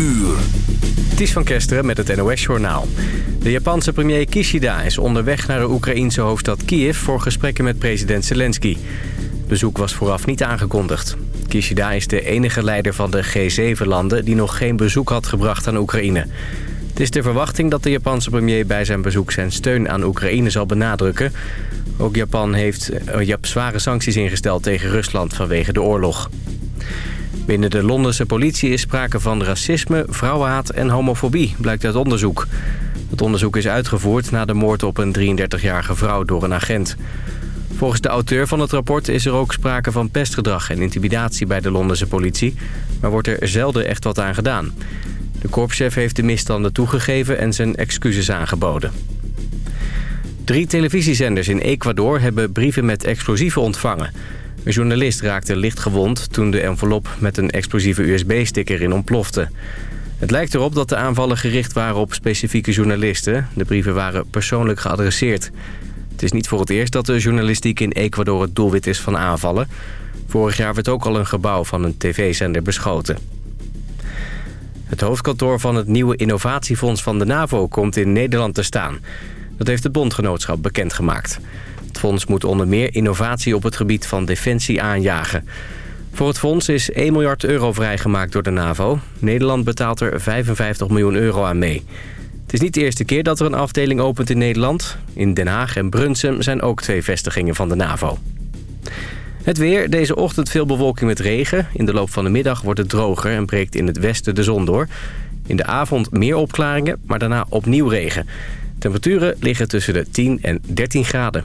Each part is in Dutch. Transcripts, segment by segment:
uur. Ties van Kesteren met het NOS-journaal. De Japanse premier Kishida is onderweg naar de Oekraïense hoofdstad Kiev... voor gesprekken met president Zelensky. Bezoek was vooraf niet aangekondigd. Kishida is de enige leider van de G7-landen... die nog geen bezoek had gebracht aan Oekraïne. Het is de verwachting dat de Japanse premier bij zijn bezoek... zijn steun aan Oekraïne zal benadrukken. Ook Japan heeft uh, zware sancties ingesteld tegen Rusland vanwege de oorlog. Binnen de Londense politie is sprake van racisme, vrouwenhaat en homofobie, blijkt uit onderzoek. Het onderzoek is uitgevoerd na de moord op een 33-jarige vrouw door een agent. Volgens de auteur van het rapport is er ook sprake van pestgedrag en intimidatie bij de Londense politie, maar wordt er zelden echt wat aan gedaan. De korpschef heeft de misstanden toegegeven en zijn excuses aangeboden. Drie televisiezenders in Ecuador hebben brieven met explosieven ontvangen. Een journalist raakte licht gewond toen de envelop met een explosieve USB-sticker in ontplofte. Het lijkt erop dat de aanvallen gericht waren op specifieke journalisten. De brieven waren persoonlijk geadresseerd. Het is niet voor het eerst dat de journalistiek in Ecuador het doelwit is van aanvallen. Vorig jaar werd ook al een gebouw van een tv-zender beschoten. Het hoofdkantoor van het nieuwe innovatiefonds van de NAVO komt in Nederland te staan. Dat heeft het bondgenootschap bekendgemaakt. Het fonds moet onder meer innovatie op het gebied van defensie aanjagen. Voor het fonds is 1 miljard euro vrijgemaakt door de NAVO. Nederland betaalt er 55 miljoen euro aan mee. Het is niet de eerste keer dat er een afdeling opent in Nederland. In Den Haag en Brunsum zijn ook twee vestigingen van de NAVO. Het weer. Deze ochtend veel bewolking met regen. In de loop van de middag wordt het droger en breekt in het westen de zon door. In de avond meer opklaringen, maar daarna opnieuw regen. Temperaturen liggen tussen de 10 en 13 graden.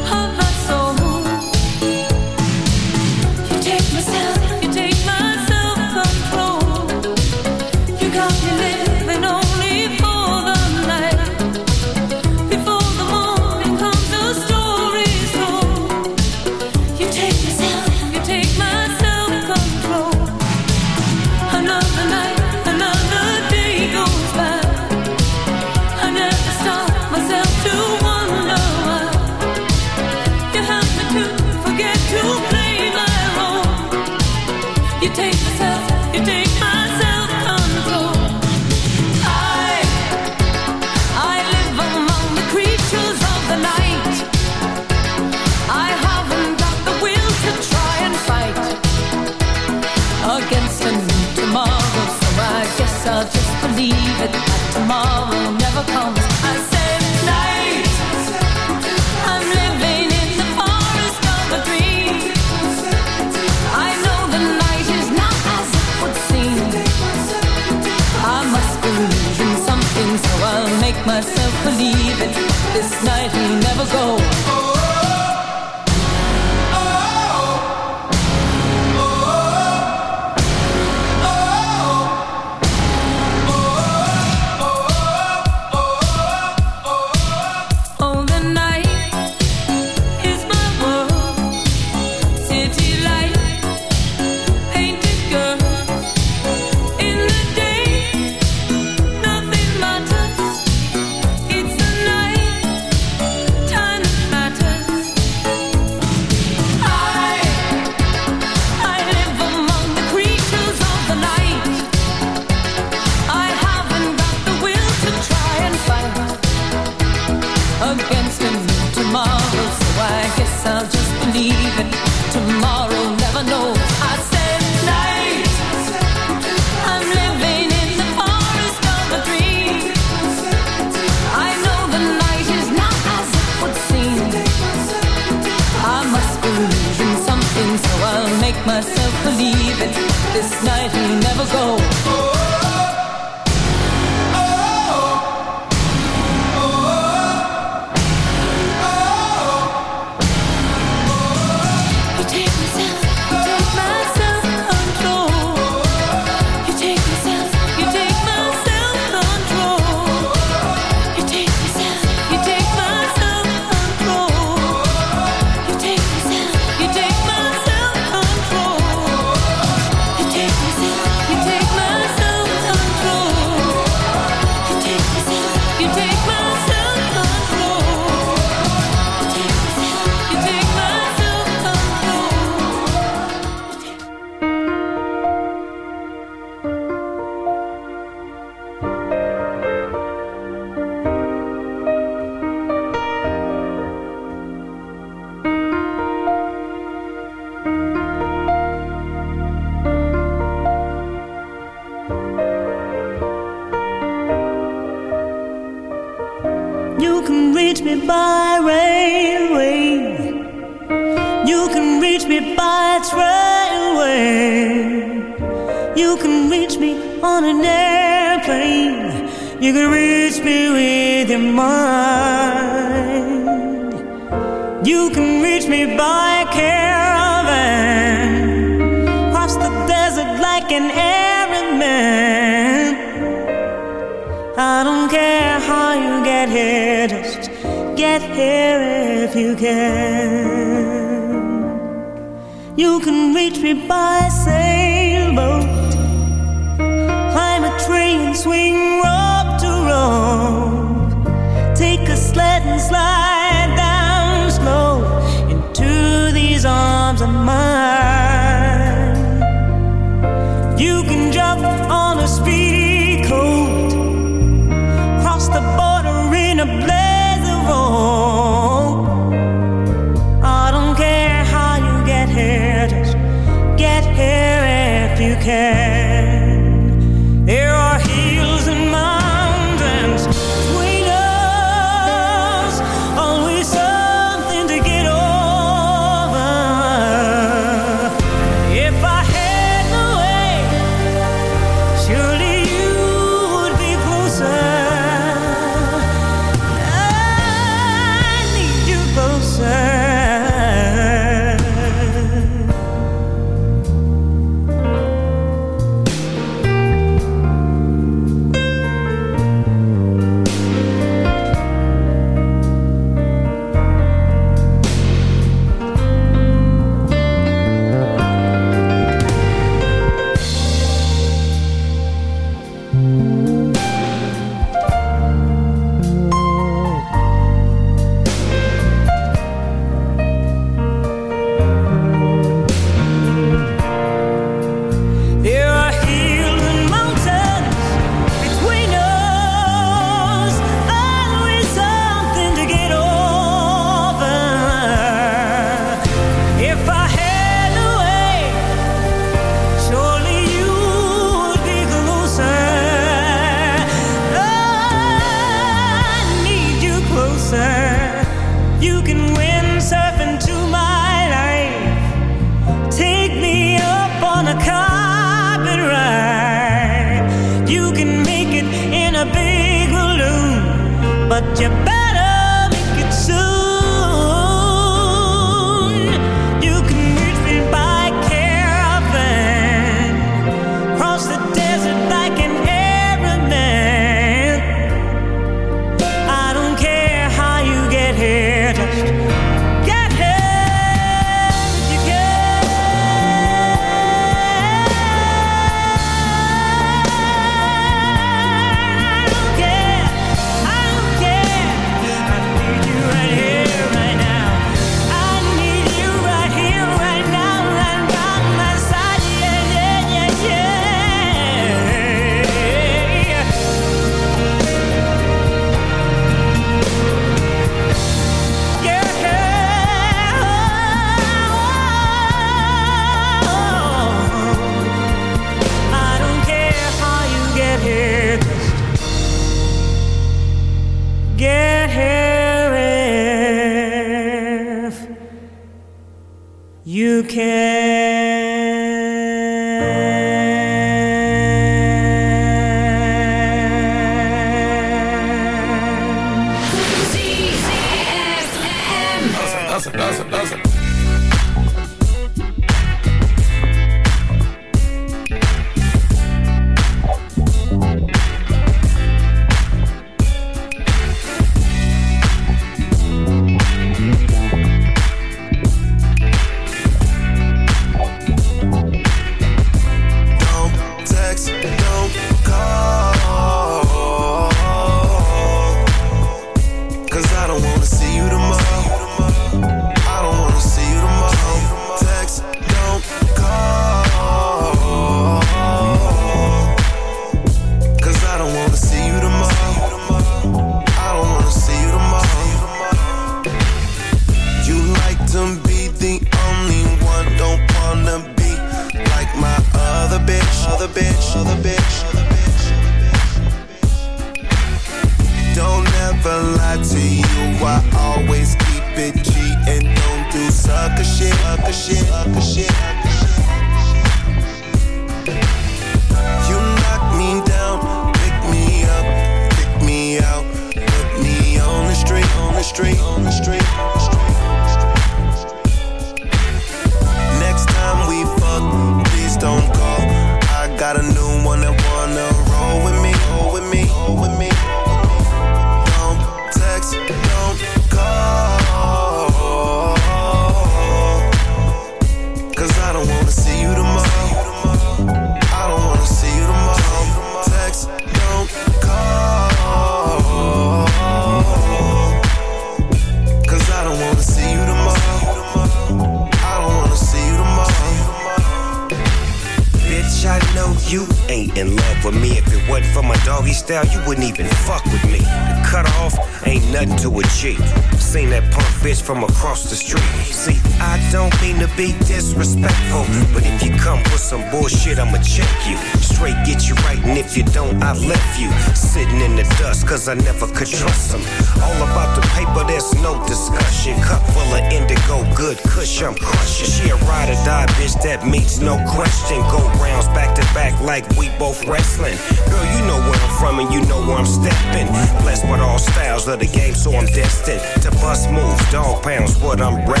cause I never could trust them. All about the paper, there's no discussion. Cup full of indigo, good cush, I'm crushing. She a ride or die bitch that meets no question. Go rounds back to back like we both wrestling. Girl, you know where I'm from and you know where I'm stepping. Blessed with all styles of the game, so I'm destined to bust moves, dog pounds, what I'm rapping.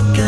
look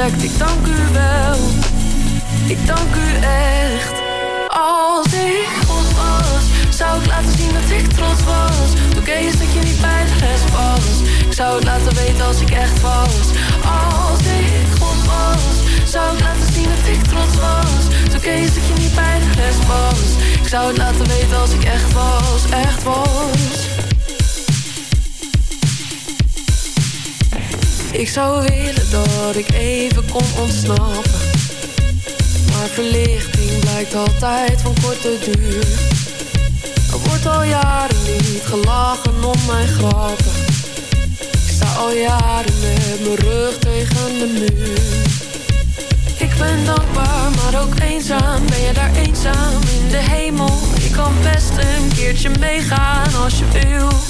Ik dank u wel, ik dank u echt. Als ik God was, zou ik laten zien dat ik trots was. Toen eens dat je niet bij de was. Ik zou het laten weten als ik echt was. Als ik God was, zou ik laten zien dat ik trots was. Toen eens dat je niet bij de was. Zou het laten weten als ik echt was, echt was Ik zou willen dat ik even kon ontsnappen Maar verlichting blijkt altijd van korte duur Er wordt al jaren niet gelachen om mijn grappen. Ik sta al jaren met mijn rug tegen de muur. Ik ben dankbaar, maar ook eenzaam. Ben je daar eenzaam in de hemel? Ik kan best een keertje meegaan als je wil.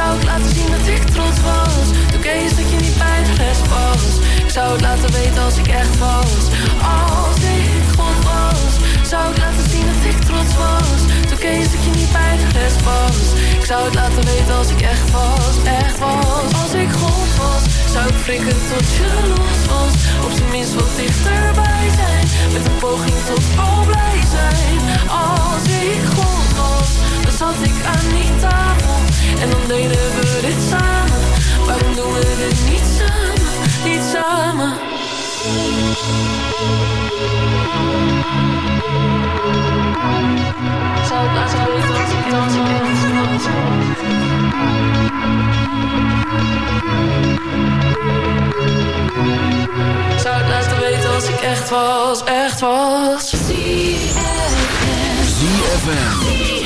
zou ik laten zien dat ik trots was. Toen kees dat je niet bij de rest was. Ik zou het laten weten als ik echt was. Als ik God was, zou ik laten zien dat ik trots was. Toen kees dat je niet bij de rest was. Ik zou het laten weten als ik echt was, echt was. Als ik God was, zou ik frikken tot je los was. Op zijn minst wat dichterbij zijn. Met een poging tot al blij zijn. Als ik God dan zat ik aan die tafel. En dan deden we dit samen. Waarom doen we dit niet samen, niet samen? Zou het laten weten als ik dans ik echt Zou het laten weten als ik echt was, echt was ZFM.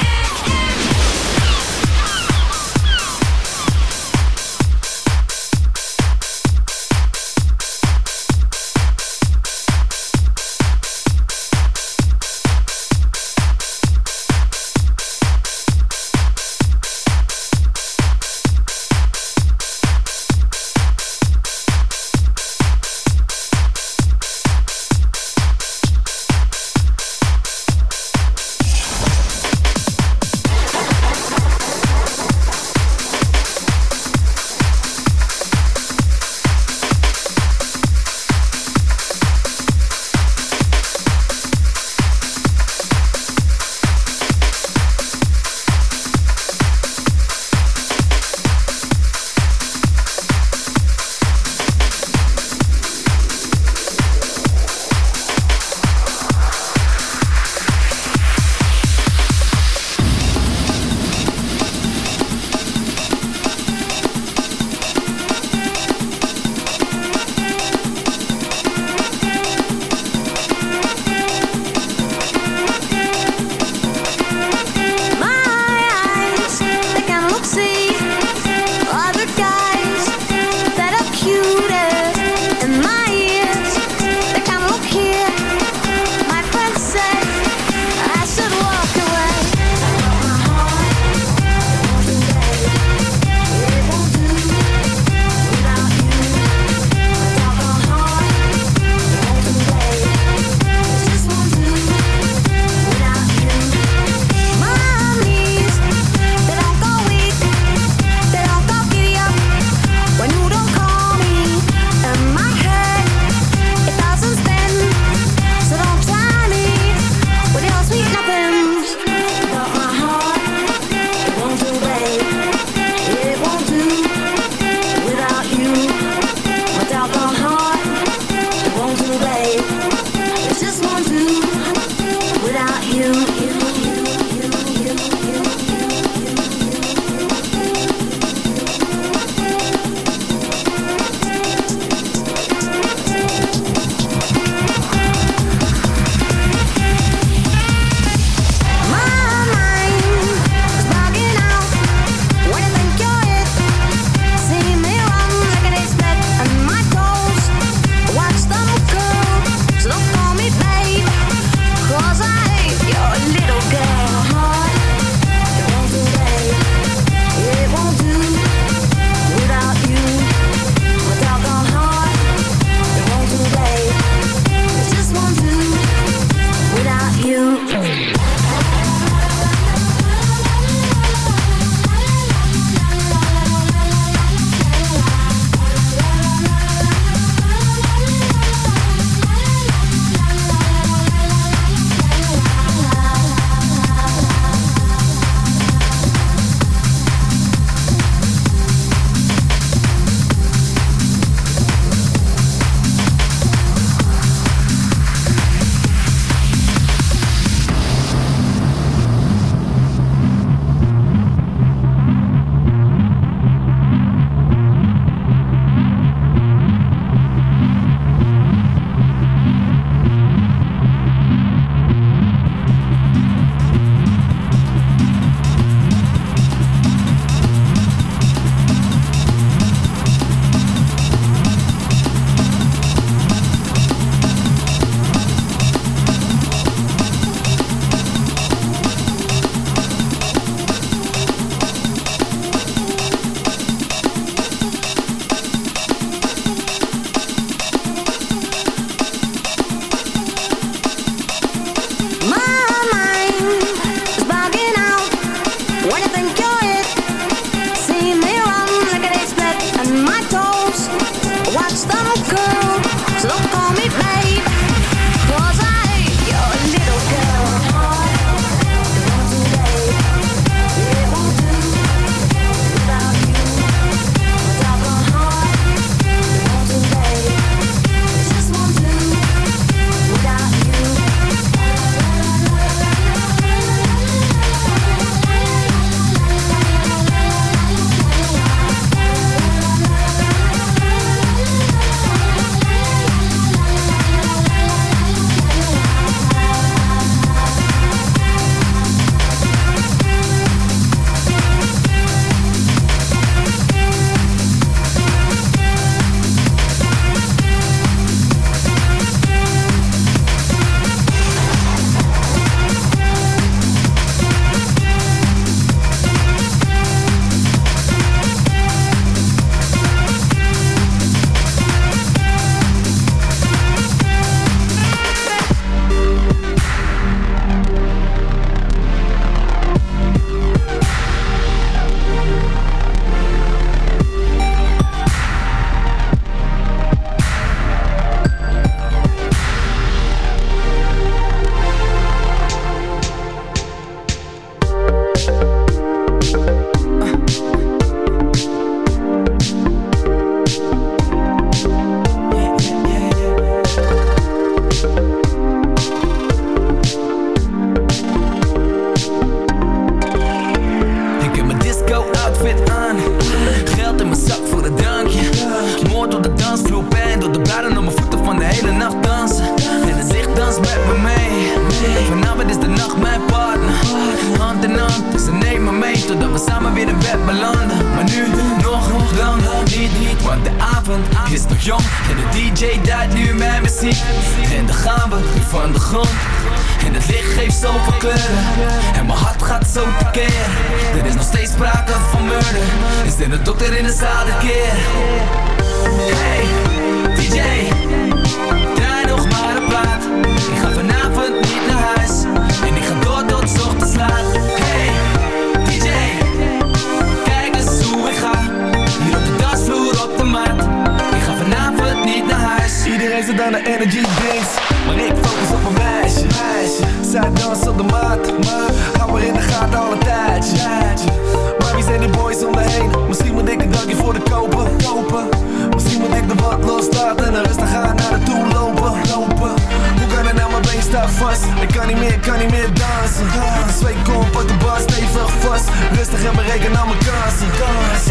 ja bereken al mijn kansen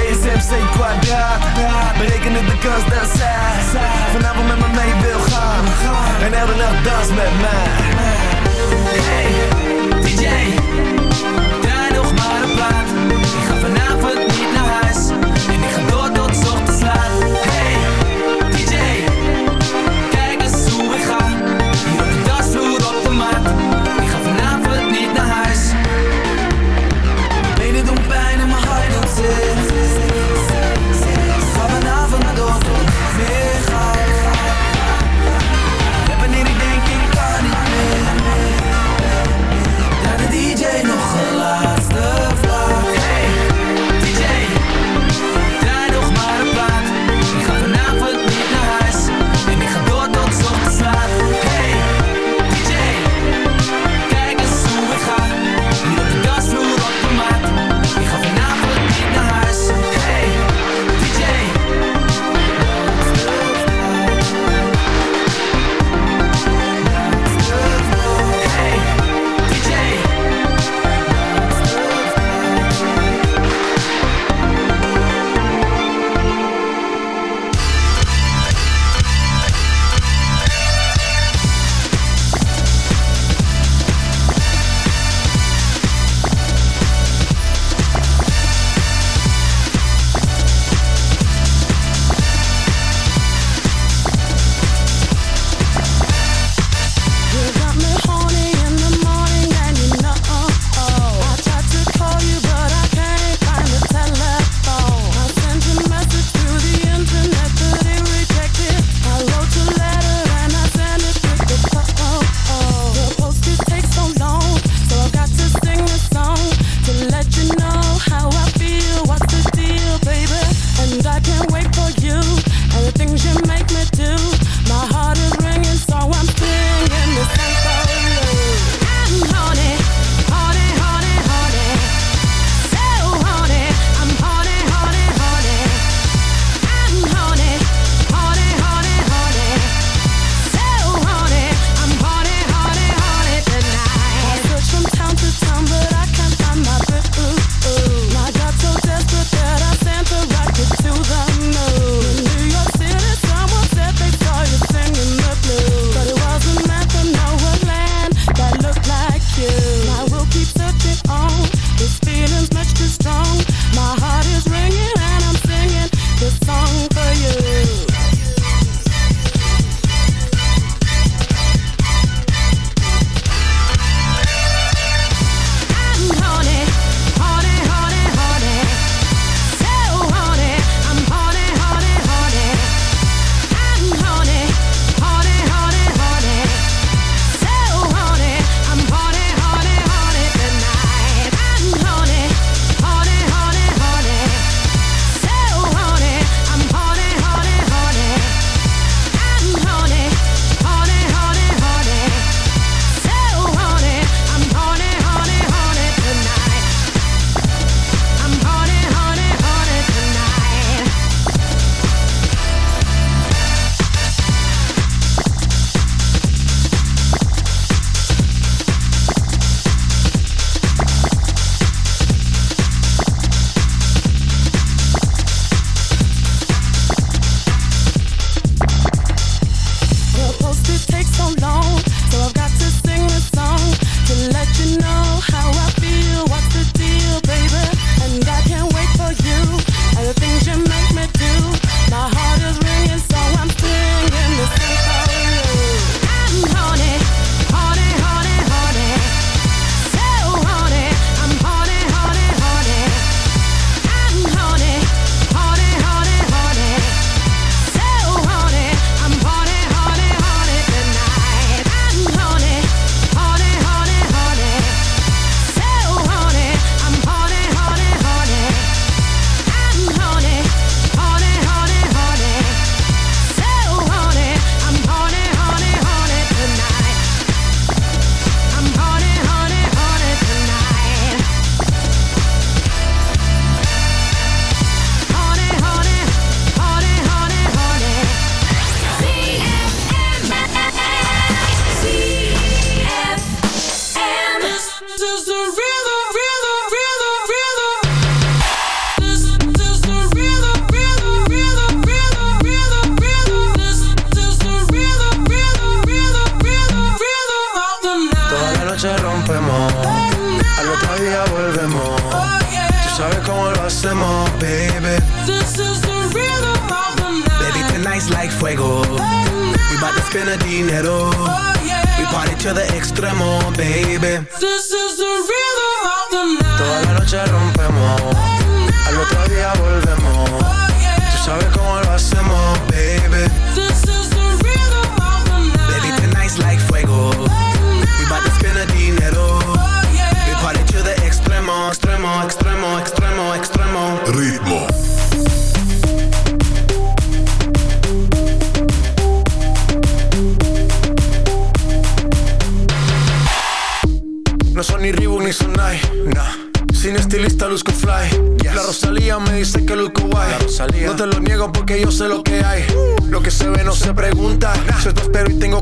ESMC kwadraat Bereken het de kans dat zij Vanavond met me mee wil gaan. En elke nacht dans met mij. Hey, DJ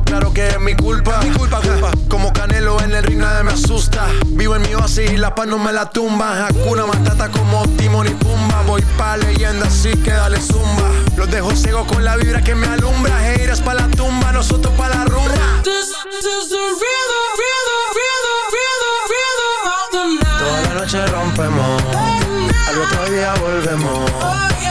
tengo claro que es mi culpa. Mi culpa, culpa. Como Canelo en el ring nadie me asusta. Vivo en mi oasis y la paz no me la tumba. Hakuna Matata como Timon y Pumba. Voy pa' leyenda así que dale zumba. Los dejo ciego con la vibra que me alumbra. Heiras pa' la tumba, nosotros pa' la rumba. This is the rhythm, rhythm, rhythm, rhythm, rhythm of the night. Toda la noche rompemos, al otro día volvemos. Tú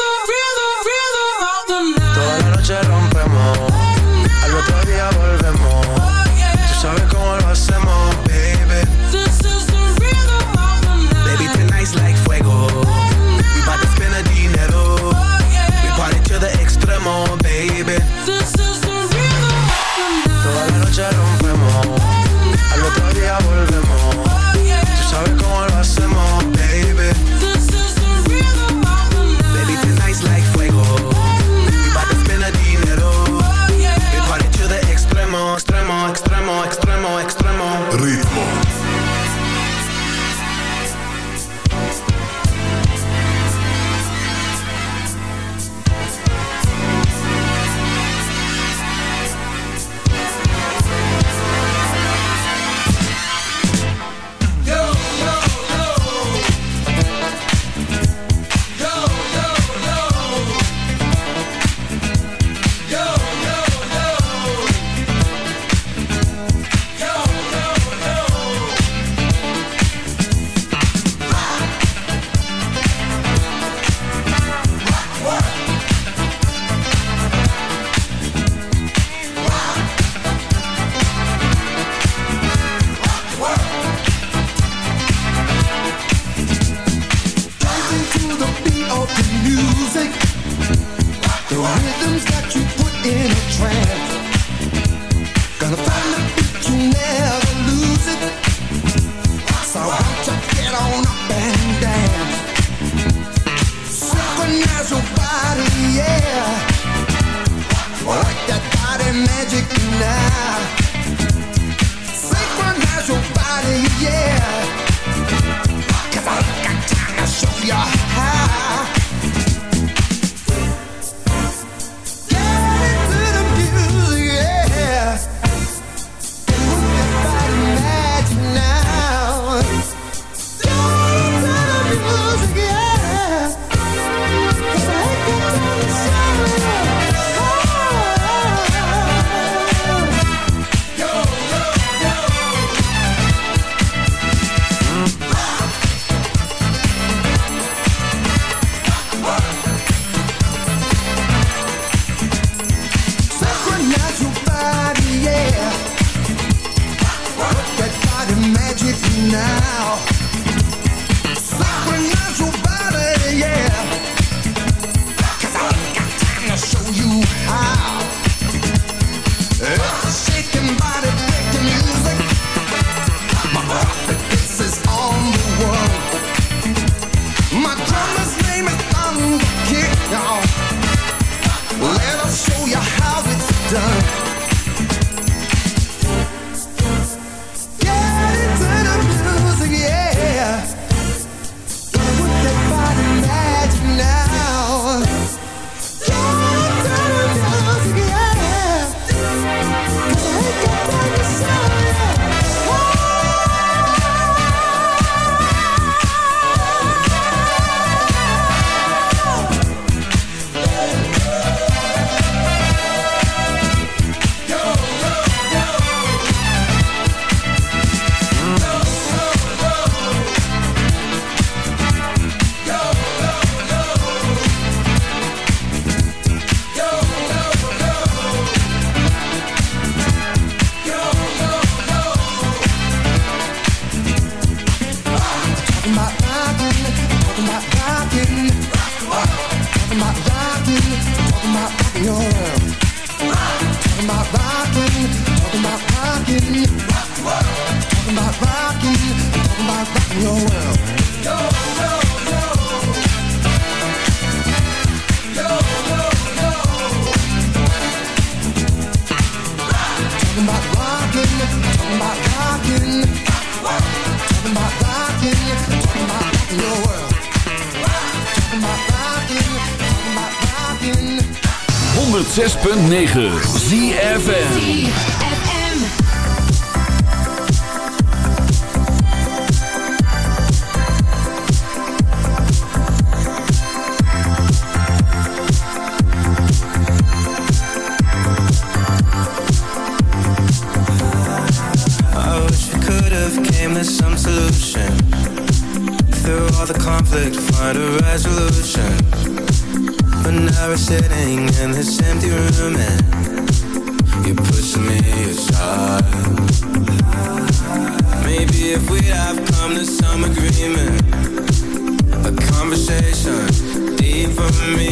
The rhythms that you put in a trance.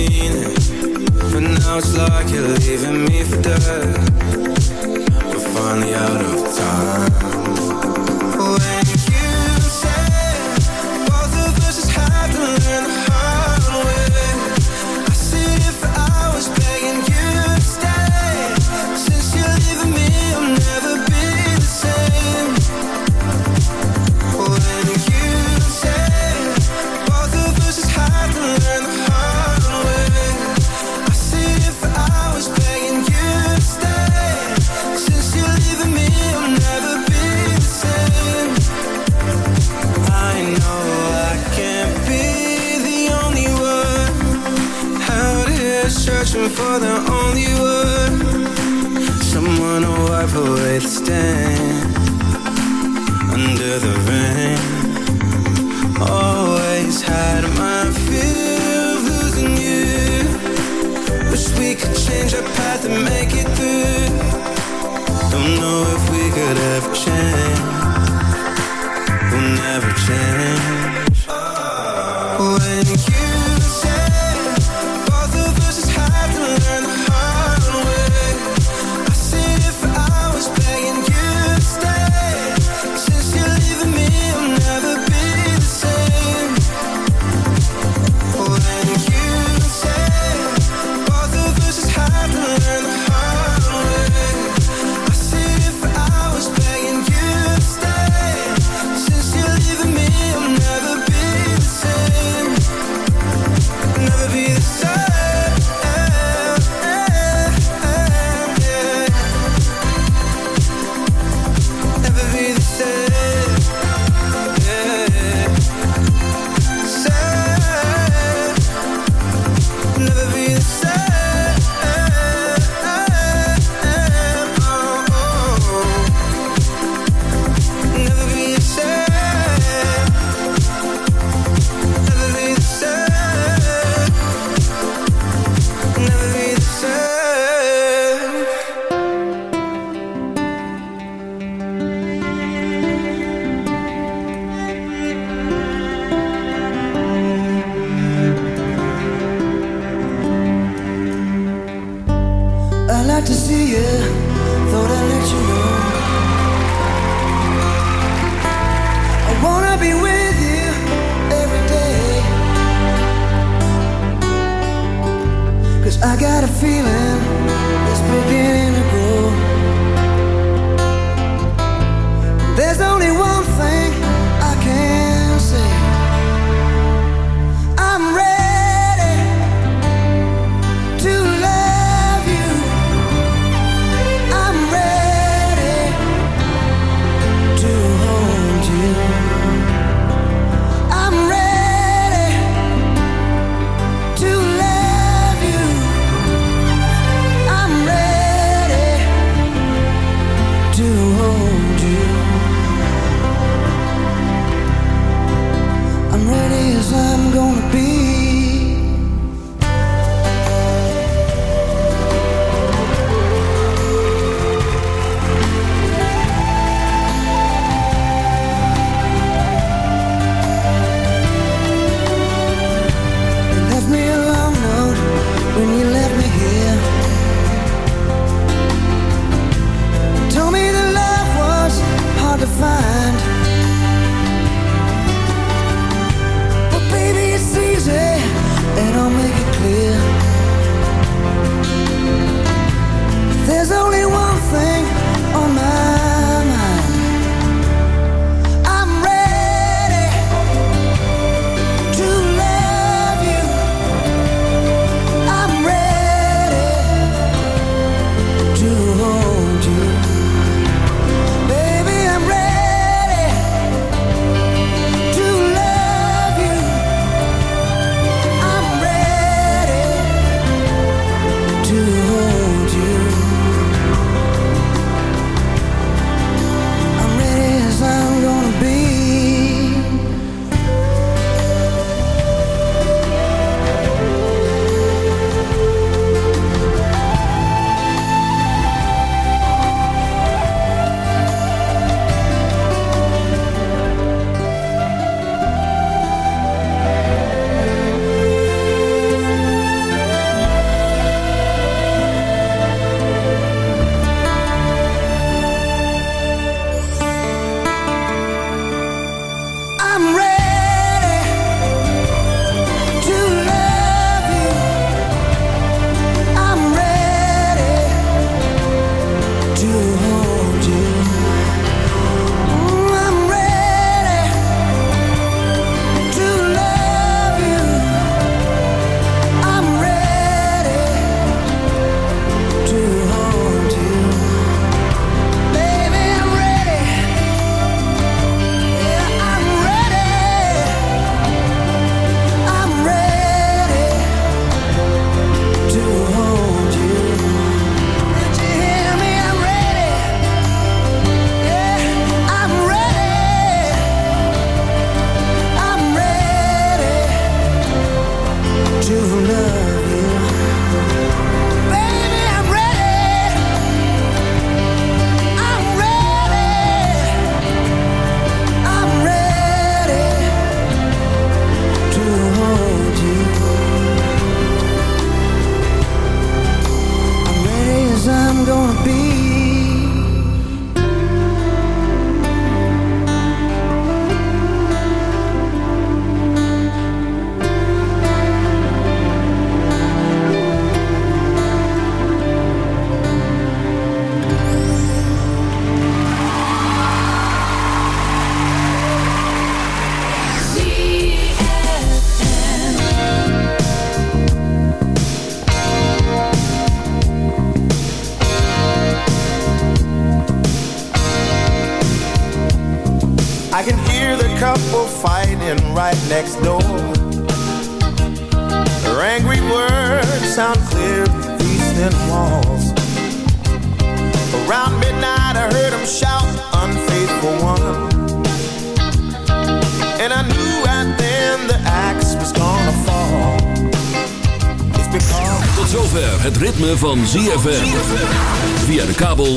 mean But now it's like you're leaving me for dead. We're finally out of time. it stand under the rain. Always had my fear of losing you. Wish we could change our path and make it through. Don't know if we could ever change. We'll never change. When you